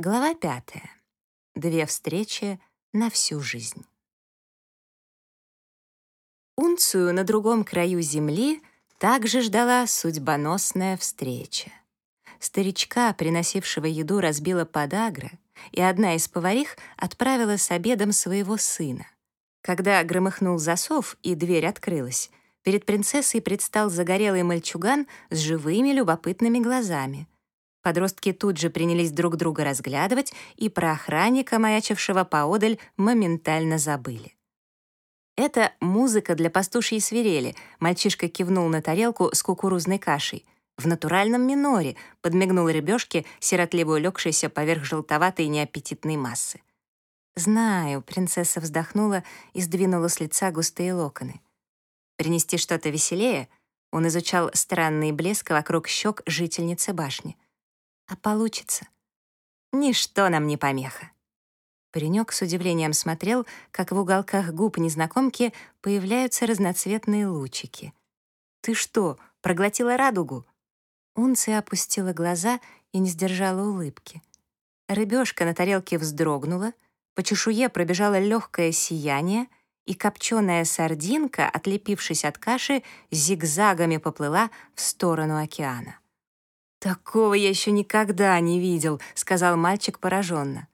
Глава пятая. Две встречи на всю жизнь. Унцию на другом краю земли также ждала судьбоносная встреча. Старичка, приносившего еду, разбила подагра, и одна из поварих отправила с обедом своего сына. Когда громыхнул засов и дверь открылась, перед принцессой предстал загорелый мальчуган с живыми любопытными глазами. Подростки тут же принялись друг друга разглядывать, и про охранника, маячившего поодаль, моментально забыли. «Это музыка для пастушьей свирели», — мальчишка кивнул на тарелку с кукурузной кашей. «В натуральном миноре», — подмигнул рыбешке, сиротливо улегшейся поверх желтоватой неаппетитной массы. «Знаю», — принцесса вздохнула и сдвинула с лица густые локоны. «Принести что-то веселее?» Он изучал странный блеск вокруг щек жительницы башни. «А получится?» «Ничто нам не помеха». Паренек с удивлением смотрел, как в уголках губ незнакомки появляются разноцветные лучики. «Ты что, проглотила радугу?» Унция опустила глаза и не сдержала улыбки. Рыбешка на тарелке вздрогнула — по чешуе пробежало легкое сияние, и копченая сардинка, отлепившись от каши, зигзагами поплыла в сторону океана. «Такого я еще никогда не видел», — сказал мальчик пораженно.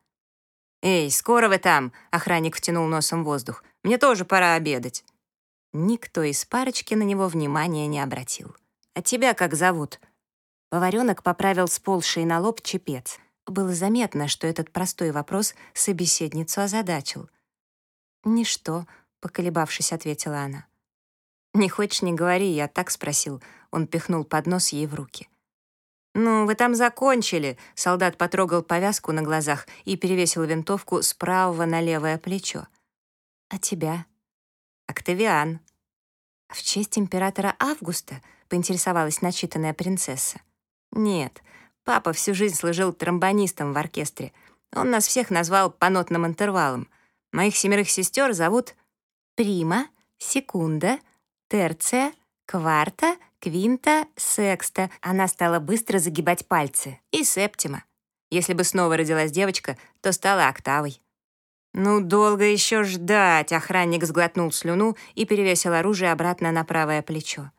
«Эй, скоро вы там!» — охранник втянул носом воздух. «Мне тоже пора обедать». Никто из парочки на него внимания не обратил. «А тебя как зовут?» Поваренок поправил сползший на лоб чепец. Было заметно, что этот простой вопрос собеседницу озадачил. «Ничто», — поколебавшись, ответила она. «Не хочешь, не говори, я так спросил». Он пихнул поднос ей в руки. «Ну, вы там закончили!» Солдат потрогал повязку на глазах и перевесил винтовку с правого на левое плечо. «А тебя?» «Октавиан». «В честь императора Августа?» — поинтересовалась начитанная принцесса. «Нет, Папа всю жизнь служил тромбонистом в оркестре. Он нас всех назвал по нотным интервалам. Моих семерых сестер зовут Прима, Секунда, Терция, Кварта, Квинта, Секста. Она стала быстро загибать пальцы. И Септима. Если бы снова родилась девочка, то стала октавой. «Ну, долго еще ждать!» — охранник сглотнул слюну и перевесил оружие обратно на правое плечо.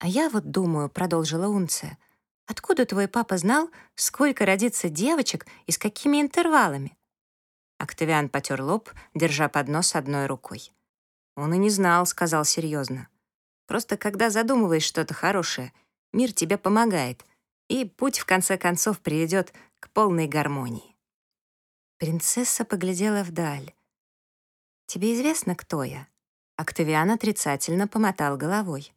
«А я вот думаю», — продолжила Унция, Откуда твой папа знал, сколько родится девочек и с какими интервалами?» Октавиан потер лоб, держа поднос одной рукой. «Он и не знал», — сказал серьезно. «Просто когда задумываешь что-то хорошее, мир тебе помогает, и путь, в конце концов, приведет к полной гармонии». Принцесса поглядела вдаль. «Тебе известно, кто я?» Октавиан отрицательно помотал головой.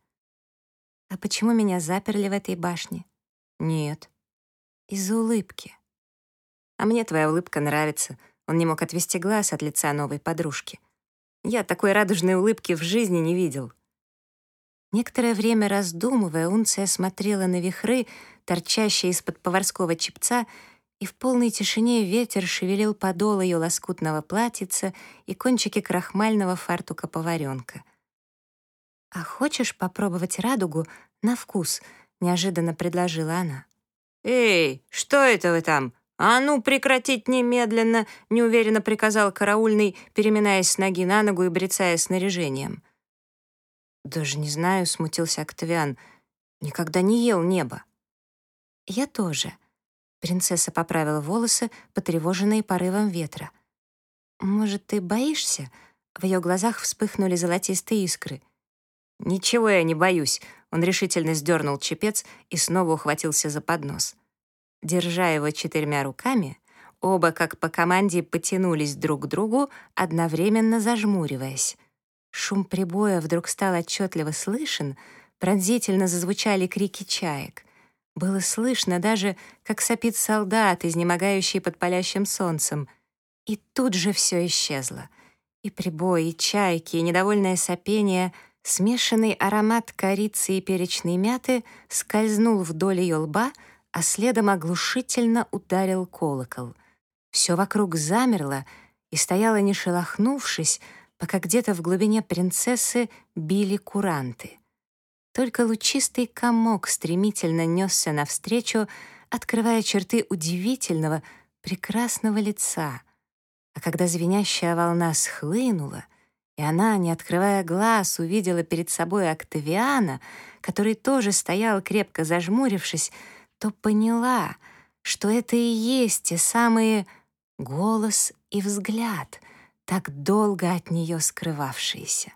«А почему меня заперли в этой башне? «Нет». «Из-за улыбки». «А мне твоя улыбка нравится». Он не мог отвести глаз от лица новой подружки. «Я такой радужной улыбки в жизни не видел». Некоторое время раздумывая, Унция смотрела на вихры, торчащие из-под поварского чепца, и в полной тишине ветер шевелил подол ее лоскутного платьица и кончики крахмального фартука поваренка. «А хочешь попробовать радугу на вкус?» — неожиданно предложила она. «Эй, что это вы там? А ну, прекратить немедленно!» — неуверенно приказал караульный, переминаясь с ноги на ногу и брецая снаряжением. «Даже не знаю», — смутился Октавиан. «Никогда не ел небо». «Я тоже». Принцесса поправила волосы, потревоженные порывом ветра. «Может, ты боишься?» В ее глазах вспыхнули золотистые искры. «Ничего я не боюсь», он решительно сдернул чепец и снова ухватился за поднос. Держа его четырьмя руками, оба, как по команде, потянулись друг к другу, одновременно зажмуриваясь. Шум прибоя вдруг стал отчетливо слышен, пронзительно зазвучали крики чаек. Было слышно даже, как сопит солдат, изнемогающий под палящим солнцем. И тут же все исчезло. И прибой, и чайки, и недовольное сопение — Смешанный аромат корицы и перечной мяты скользнул вдоль ее лба, а следом оглушительно ударил колокол. Все вокруг замерло и стояло не шелохнувшись, пока где-то в глубине принцессы били куранты. Только лучистый комок стремительно несся навстречу, открывая черты удивительного, прекрасного лица. А когда звенящая волна схлынула, и она, не открывая глаз, увидела перед собой Октавиана, который тоже стоял, крепко зажмурившись, то поняла, что это и есть те самые голос и взгляд, так долго от нее скрывавшиеся.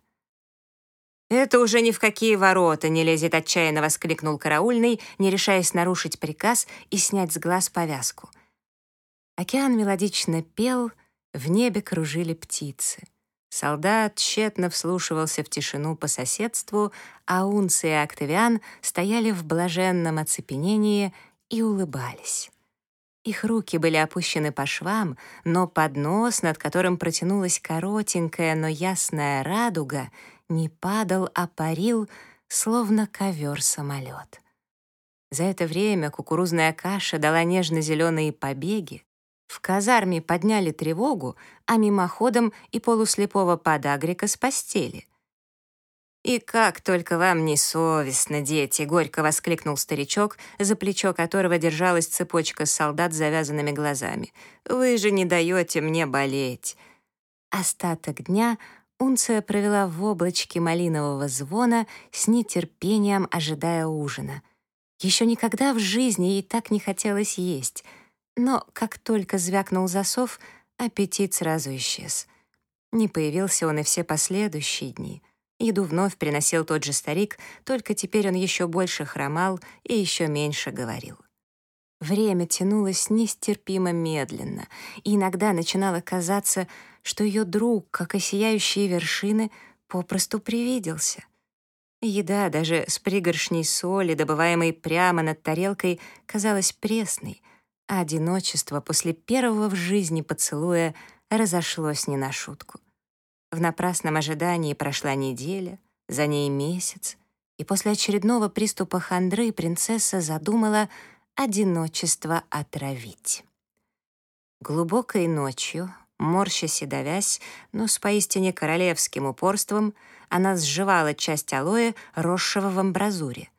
«Это уже ни в какие ворота не лезет!» — отчаянно воскликнул караульный, не решаясь нарушить приказ и снять с глаз повязку. Океан мелодично пел, в небе кружили птицы. Солдат тщетно вслушивался в тишину по соседству, а Унция и Октавиан стояли в блаженном оцепенении и улыбались. Их руки были опущены по швам, но поднос, над которым протянулась коротенькая, но ясная радуга — не падал, а парил, словно ковер-самолет. За это время кукурузная каша дала нежно-зеленые побеги, в казарме подняли тревогу, а мимоходом и полуслепого подагрика с постели. «И как только вам не совестно, дети!» — горько воскликнул старичок, за плечо которого держалась цепочка солдат с завязанными глазами. «Вы же не даете мне болеть!» Остаток дня Унция провела в облачке малинового звона с нетерпением ожидая ужина. Еще никогда в жизни ей так не хотелось есть, но как только звякнул засов, аппетит сразу исчез. Не появился он и все последующие дни. Еду вновь приносил тот же старик, только теперь он еще больше хромал и еще меньше говорил. Время тянулось нестерпимо медленно, и иногда начинало казаться, что ее друг, как и сияющие вершины, попросту привиделся. Еда даже с пригоршней соли, добываемой прямо над тарелкой, казалась пресной, а одиночество после первого в жизни поцелуя разошлось не на шутку. В напрасном ожидании прошла неделя, за ней месяц, и после очередного приступа хандры принцесса задумала — одиночество отравить. Глубокой ночью, морщась и давясь, но с поистине королевским упорством, она сживала часть алоэ, росшего в амбразуре.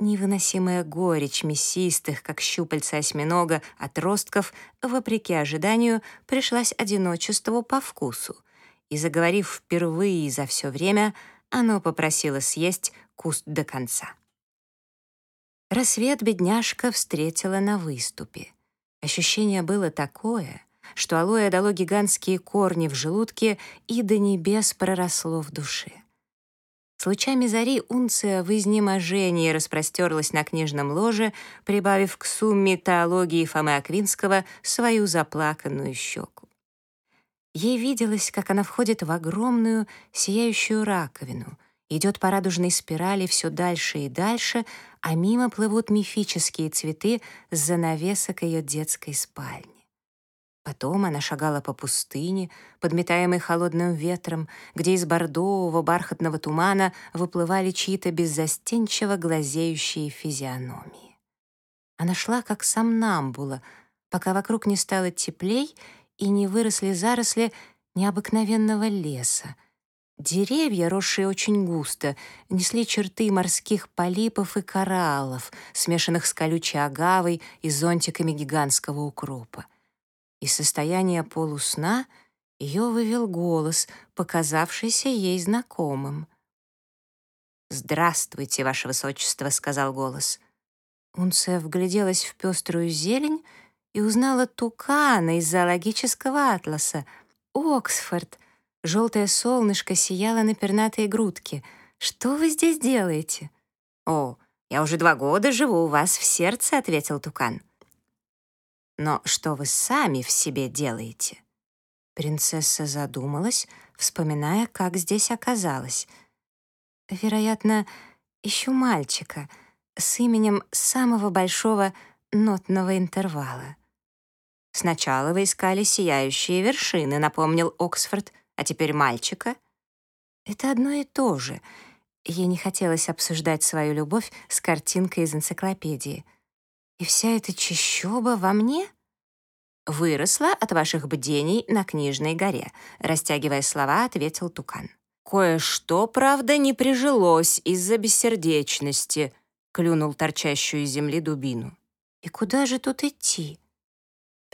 Невыносимая горечь мясистых, как щупальца осьминога, отростков, вопреки ожиданию, пришлась одиночеству по вкусу, и, заговорив впервые за все время, оно попросило съесть куст до конца. Рассвет бедняжка встретила на выступе. Ощущение было такое, что алоэ дало гигантские корни в желудке и до небес проросло в душе. С лучами зари унция в изнеможении распростерлась на книжном ложе, прибавив к сумме теологии Фомы Аквинского свою заплаканную щеку. Ей виделось, как она входит в огромную сияющую раковину, идет по радужной спирали все дальше и дальше, а мимо плывут мифические цветы с занавесок ее детской спальни. Потом она шагала по пустыне, подметаемой холодным ветром, где из бордового бархатного тумана выплывали чьи-то беззастенчиво глазеющие физиономии. Она шла как сомнамбула, пока вокруг не стало теплей и не выросли заросли необыкновенного леса, Деревья, росшие очень густо, несли черты морских полипов и кораллов, смешанных с колючей агавой и зонтиками гигантского укропа. Из состояния полусна ее вывел голос, показавшийся ей знакомым. «Здравствуйте, Ваше Высочество», — сказал голос. Унция вгляделась в пеструю зелень и узнала тукана из зоологического атласа. «Оксфорд», Желтое солнышко сияло на пернатой грудке. «Что вы здесь делаете?» «О, я уже два года живу у вас в сердце», — ответил Тукан. «Но что вы сами в себе делаете?» Принцесса задумалась, вспоминая, как здесь оказалась. «Вероятно, ищу мальчика с именем самого большого нотного интервала». «Сначала вы искали сияющие вершины», — напомнил Оксфорд — а теперь мальчика? Это одно и то же. Ей не хотелось обсуждать свою любовь с картинкой из энциклопедии. И вся эта чащоба во мне? «Выросла от ваших бдений на Книжной горе», — растягивая слова, ответил Тукан. «Кое-что, правда, не прижилось из-за бессердечности», — клюнул торчащую из земли дубину. «И куда же тут идти?»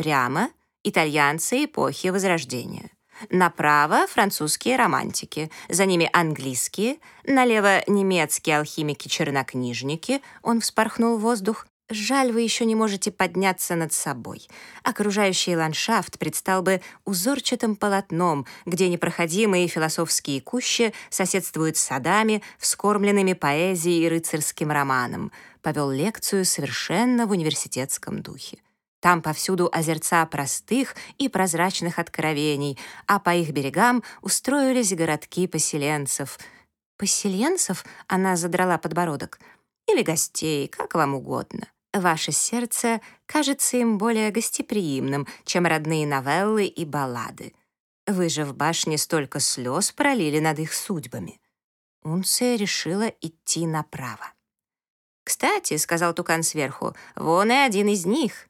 Прямо — итальянцы эпохи Возрождения. Направо — французские романтики, за ними английские, налево — немецкие алхимики-чернокнижники, он вспорхнул воздух, Жаль, вы еще не можете подняться над собой. Окружающий ландшафт предстал бы узорчатым полотном, где непроходимые философские кущи соседствуют с садами, вскормленными поэзией и рыцарским романом. Повел лекцию совершенно в университетском духе. Там повсюду озерца простых и прозрачных откровений, а по их берегам устроились городки поселенцев. «Поселенцев?» — она задрала подбородок. «Или гостей, как вам угодно». Ваше сердце кажется им более гостеприимным, чем родные новеллы и баллады. Вы же в башне столько слез пролили над их судьбами. Унция решила идти направо. «Кстати», — сказал Тукан сверху, — «вон и один из них».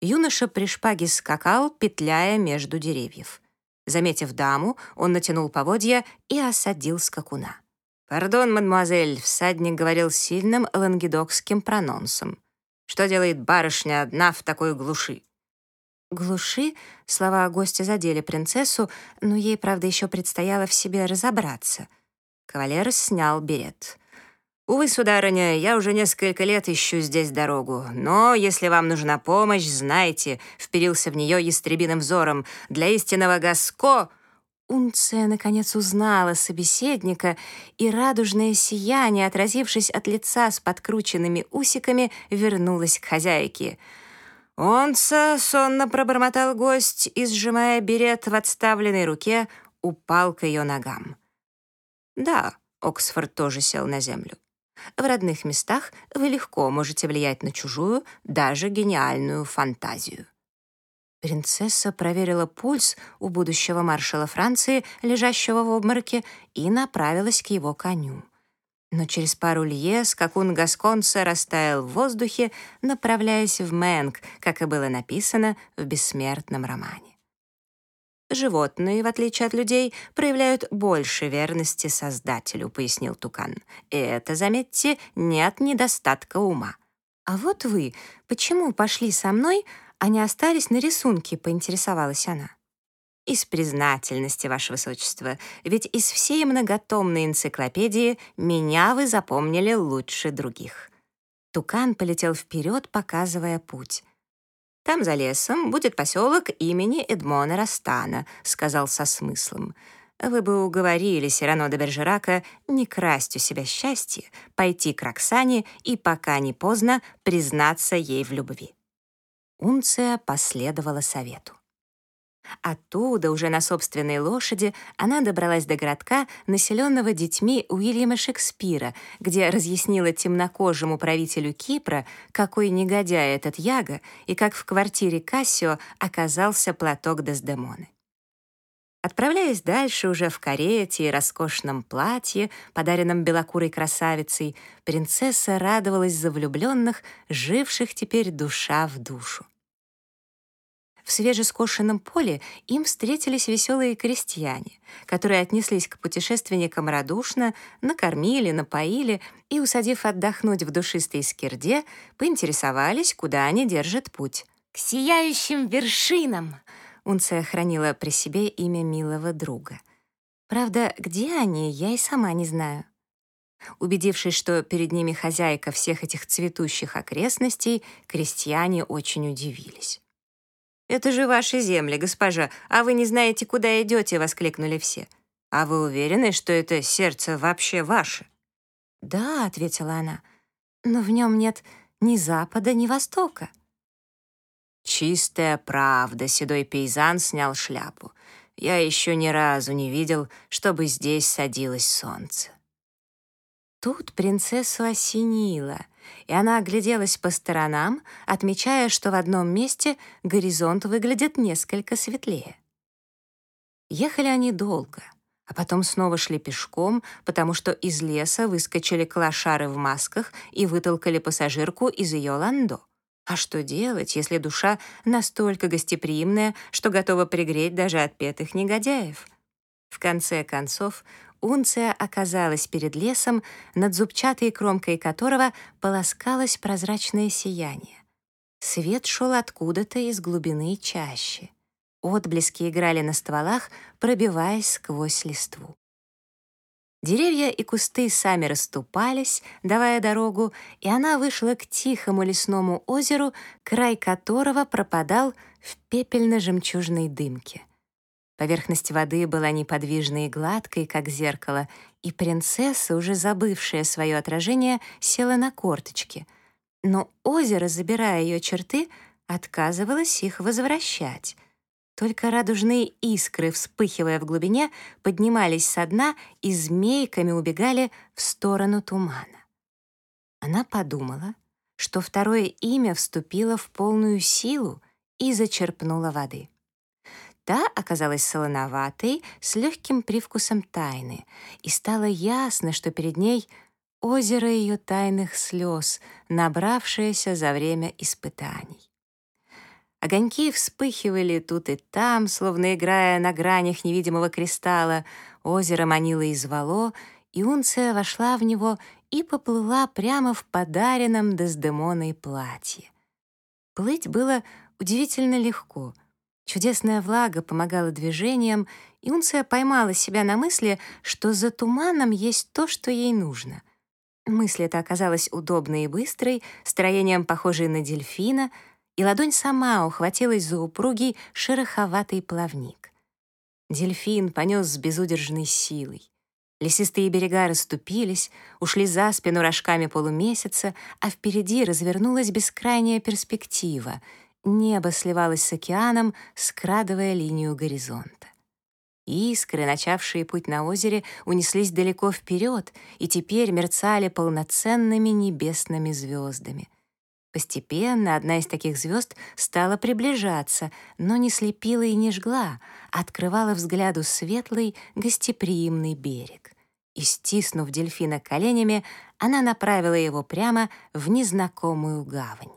Юноша при шпаге скакал, петляя между деревьев. Заметив даму, он натянул поводья и осадил скакуна. «Пардон, мадемуазель», — всадник говорил сильным лангедокским прононсом. Что делает барышня одна в такой глуши?» «Глуши?» — слова гостя задели принцессу, но ей, правда, еще предстояло в себе разобраться. Кавалер снял берет. «Увы, сударыня, я уже несколько лет ищу здесь дорогу, но если вам нужна помощь, знайте», — вперился в нее ястребиным взором, «для истинного Гаско Унция, наконец, узнала собеседника, и радужное сияние, отразившись от лица с подкрученными усиками, вернулось к хозяйке. «Унца!» — сонно пробормотал гость и, сжимая берет в отставленной руке, упал к ее ногам. «Да», — Оксфорд тоже сел на землю. «В родных местах вы легко можете влиять на чужую, даже гениальную фантазию». Принцесса проверила пульс у будущего маршала Франции, лежащего в обмороке, и направилась к его коню. Но через пару лье скакун Гасконца растаял в воздухе, направляясь в Мэнг, как и было написано в бессмертном романе. «Животные, в отличие от людей, проявляют больше верности Создателю», — пояснил Тукан. «И это, заметьте, нет недостатка ума. А вот вы почему пошли со мной они остались на рисунке?» — поинтересовалась она. «Из признательности, Ваше Высочество, ведь из всей многотомной энциклопедии меня вы запомнили лучше других». Тукан полетел вперед, показывая путь. «Там за лесом будет поселок имени Эдмона Растана», — сказал со смыслом. «Вы бы уговорили Сирано де Бержерака не красть у себя счастье, пойти к Роксане и, пока не поздно, признаться ей в любви». Унция последовала совету. Оттуда, уже на собственной лошади, она добралась до городка, населенного детьми Уильяма Шекспира, где разъяснила темнокожему правителю Кипра, какой негодяй этот Яга и как в квартире Кассио оказался платок Дездемоны. Отправляясь дальше уже в карете и роскошном платье, подаренном белокурой красавицей, принцесса радовалась за влюбленных, живших теперь душа в душу. В свежескошенном поле им встретились веселые крестьяне, которые отнеслись к путешественникам радушно, накормили, напоили и, усадив отдохнуть в душистой скирде, поинтересовались, куда они держат путь. «К сияющим вершинам!» Унция хранила при себе имя милого друга. Правда, где они, я и сама не знаю. Убедившись, что перед ними хозяйка всех этих цветущих окрестностей, крестьяне очень удивились. «Это же ваши земли, госпожа, а вы не знаете, куда идете», — воскликнули все. «А вы уверены, что это сердце вообще ваше?» «Да», — ответила она, — «но в нем нет ни запада, ни востока». Чистая правда, седой пейзан снял шляпу. Я еще ни разу не видел, чтобы здесь садилось солнце. Тут принцессу осенило, и она огляделась по сторонам, отмечая, что в одном месте горизонт выглядит несколько светлее. Ехали они долго, а потом снова шли пешком, потому что из леса выскочили клошары в масках и вытолкали пассажирку из ее ландо. А что делать, если душа настолько гостеприимная, что готова пригреть даже отпетых негодяев? В конце концов, Унция оказалась перед лесом, над зубчатой кромкой которого полоскалось прозрачное сияние. Свет шел откуда-то из глубины чащи. Отблески играли на стволах, пробиваясь сквозь листву. Деревья и кусты сами расступались, давая дорогу, и она вышла к тихому лесному озеру, край которого пропадал в пепельно-жемчужной дымке. Поверхность воды была неподвижной и гладкой, как зеркало, и принцесса, уже забывшая свое отражение, села на корточки. Но озеро, забирая ее черты, отказывалось их возвращать. Только радужные искры, вспыхивая в глубине, поднимались со дна и змейками убегали в сторону тумана. Она подумала, что второе имя вступило в полную силу и зачерпнула воды. Та оказалась солоноватой, с легким привкусом тайны, и стало ясно, что перед ней озеро ее тайных слез, набравшееся за время испытаний. Огоньки вспыхивали тут и там, словно играя на гранях невидимого кристалла. Озеро манило и звало, и Унция вошла в него и поплыла прямо в подаренном Дездемоной платье. Плыть было удивительно легко. Чудесная влага помогала движениям, и Унция поймала себя на мысли, что за туманом есть то, что ей нужно. Мысль эта оказалась удобной и быстрой, строением похожей на дельфина — и ладонь сама ухватилась за упругий шероховатый плавник. Дельфин понес с безудержной силой. Лесистые берега расступились, ушли за спину рожками полумесяца, а впереди развернулась бескрайняя перспектива. Небо сливалось с океаном, скрадывая линию горизонта. Искры, начавшие путь на озере, унеслись далеко вперед и теперь мерцали полноценными небесными звездами. Постепенно одна из таких звезд стала приближаться, но не слепила и не жгла, а открывала взгляду светлый, гостеприимный берег. И, стиснув дельфина коленями, она направила его прямо в незнакомую гавань.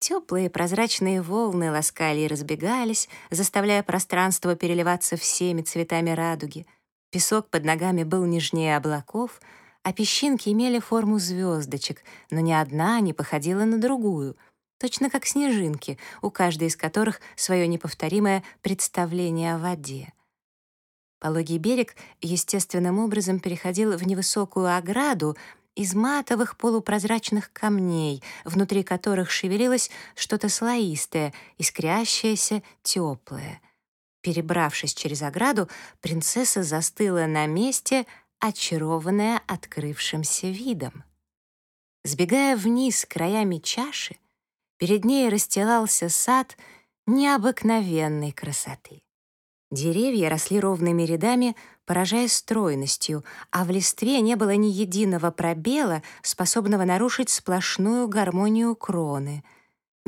Теплые прозрачные волны ласкали и разбегались, заставляя пространство переливаться всеми цветами радуги. Песок под ногами был нежнее облаков — а песчинки имели форму звездочек, но ни одна не походила на другую, точно как снежинки, у каждой из которых свое неповторимое представление о воде. Пологий берег естественным образом переходил в невысокую ограду из матовых полупрозрачных камней, внутри которых шевелилось что-то слоистое, искрящееся, теплое. Перебравшись через ограду, принцесса застыла на месте, очарованная открывшимся видом. Сбегая вниз краями чаши, перед ней расстилался сад необыкновенной красоты. Деревья росли ровными рядами, поражая стройностью, а в листве не было ни единого пробела, способного нарушить сплошную гармонию кроны —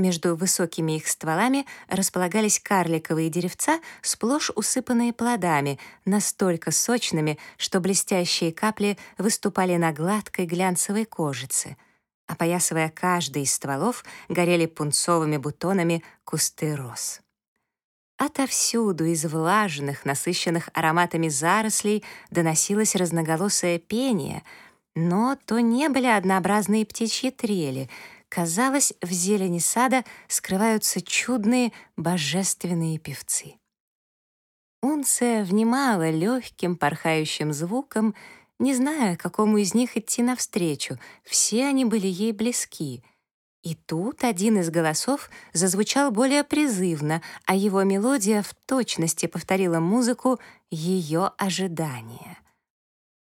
между высокими их стволами располагались карликовые деревца, сплошь усыпанные плодами, настолько сочными, что блестящие капли выступали на гладкой глянцевой кожице. Опоясывая каждый из стволов, горели пунцовыми бутонами кусты роз. Отовсюду из влажных, насыщенных ароматами зарослей доносилось разноголосое пение, но то не были однообразные птичьи трели — Казалось, в зелени сада скрываются чудные божественные певцы. Унция внимала легким порхающим звуком, не зная, какому из них идти навстречу. Все они были ей близки. И тут один из голосов зазвучал более призывно, а его мелодия в точности повторила музыку ее ожидания.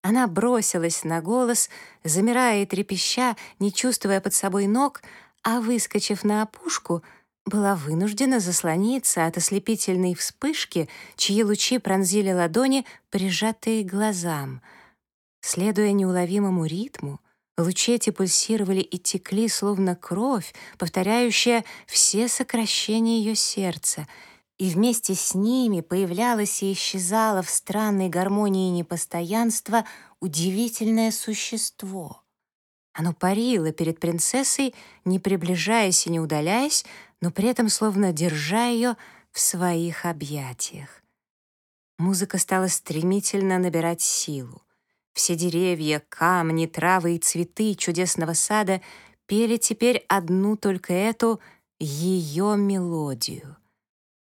Она бросилась на голос, замирая и трепеща, не чувствуя под собой ног, а, выскочив на опушку, была вынуждена заслониться от ослепительной вспышки, чьи лучи пронзили ладони, прижатые к глазам. Следуя неуловимому ритму, лучи эти пульсировали и текли, словно кровь, повторяющая все сокращения ее сердца — и вместе с ними появлялось и исчезало в странной гармонии непостоянства удивительное существо. Оно парило перед принцессой, не приближаясь и не удаляясь, но при этом словно держа ее в своих объятиях. Музыка стала стремительно набирать силу. Все деревья, камни, травы и цветы чудесного сада пели теперь одну только эту ее мелодию.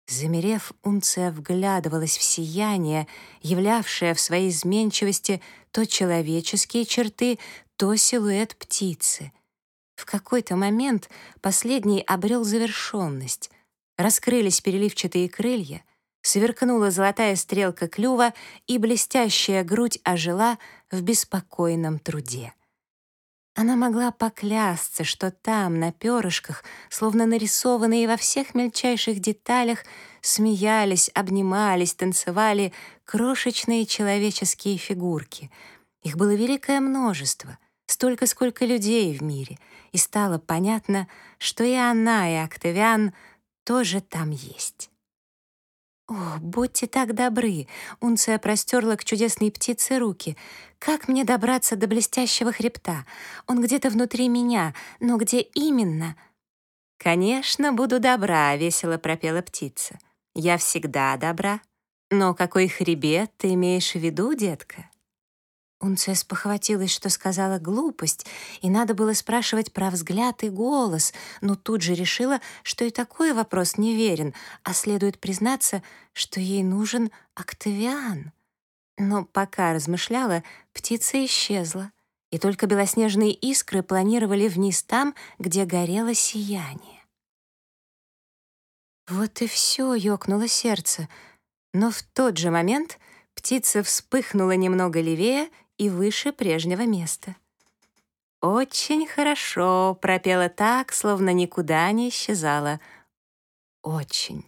Замерев, Унция вглядывалась в сияние, являвшее в своей изменчивости то человеческие черты, то силуэт птицы. В какой-то момент последний обрел завершенность. Раскрылись переливчатые крылья, сверкнула золотая стрелка клюва, и блестящая грудь ожила в беспокойном труде. Она могла поклясться, что там, на перышках, словно нарисованные во всех мельчайших деталях, смеялись, обнимались, танцевали крошечные человеческие фигурки. Их было великое множество, столько, сколько людей в мире, и стало понятно, что и она, и Октавиан тоже там есть. «О, будьте так добры!» — Унция простерла к чудесной птице руки. «Как мне добраться до блестящего хребта? Он где-то внутри меня, но где именно?» «Конечно, буду добра», — весело пропела птица. «Я всегда добра. Но какой хребет ты имеешь в виду, детка?» Унция спохватилась, что сказала глупость, и надо было спрашивать про взгляд и голос, но тут же решила, что и такой вопрос неверен, а следует признаться, что ей нужен Октавиан. Но пока размышляла, птица исчезла, и только белоснежные искры планировали вниз там, где горело сияние. Вот и все, ёкнуло сердце. Но в тот же момент птица вспыхнула немного левее и выше прежнего места. «Очень хорошо», — пропела так, словно никуда не исчезала. «Очень,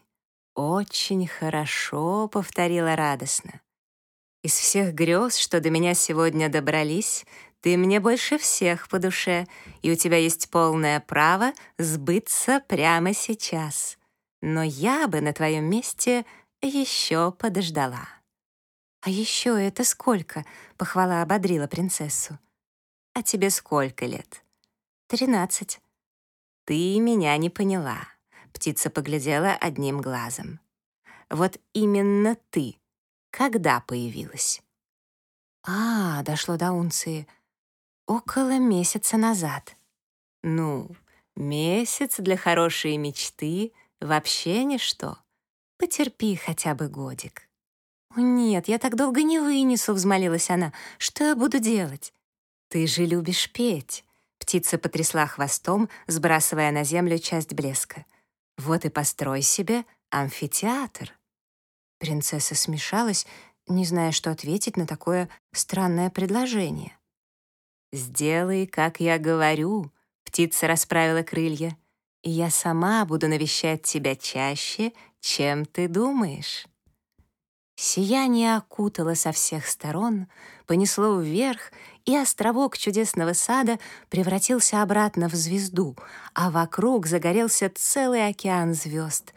очень хорошо», — повторила радостно. «Из всех грез, что до меня сегодня добрались, ты мне больше всех по душе, и у тебя есть полное право сбыться прямо сейчас. Но я бы на твоем месте еще подождала». «А еще это сколько?» — похвала ободрила принцессу. «А тебе сколько лет?» «Тринадцать». «Ты меня не поняла», — птица поглядела одним глазом. «Вот именно ты. Когда появилась?» «А, дошло до унции. Около месяца назад». «Ну, месяц для хорошей мечты — вообще ничто. Потерпи хотя бы годик». «О, нет, я так долго не вынесу», — взмолилась она. «Что я буду делать?» «Ты же любишь петь». Птица потрясла хвостом, сбрасывая на землю часть блеска. «Вот и построй себе амфитеатр». Принцесса смешалась, не зная, что ответить на такое странное предложение. «Сделай, как я говорю», — птица расправила крылья, «и я сама буду навещать тебя чаще, чем ты думаешь». Сияние окутало со всех сторон, понесло вверх, и островок чудесного сада превратился обратно в звезду, а вокруг загорелся целый океан звезд.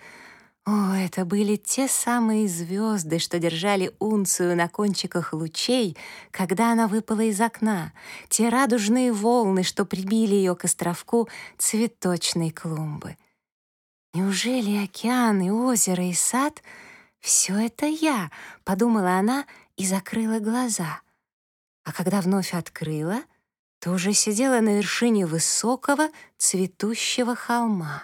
О, это были те самые звезды, что держали унцию на кончиках лучей, когда она выпала из окна, те радужные волны, что прибили ее к островку цветочной клумбы. Неужели океан и озеро и сад — «Все это я», — подумала она и закрыла глаза. А когда вновь открыла, то уже сидела на вершине высокого цветущего холма.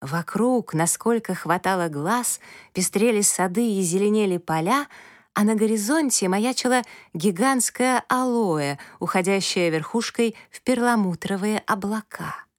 Вокруг, насколько хватало глаз, пестрели сады и зеленели поля, а на горизонте маячила гигантская алоэ, уходящая верхушкой в перламутровые облака.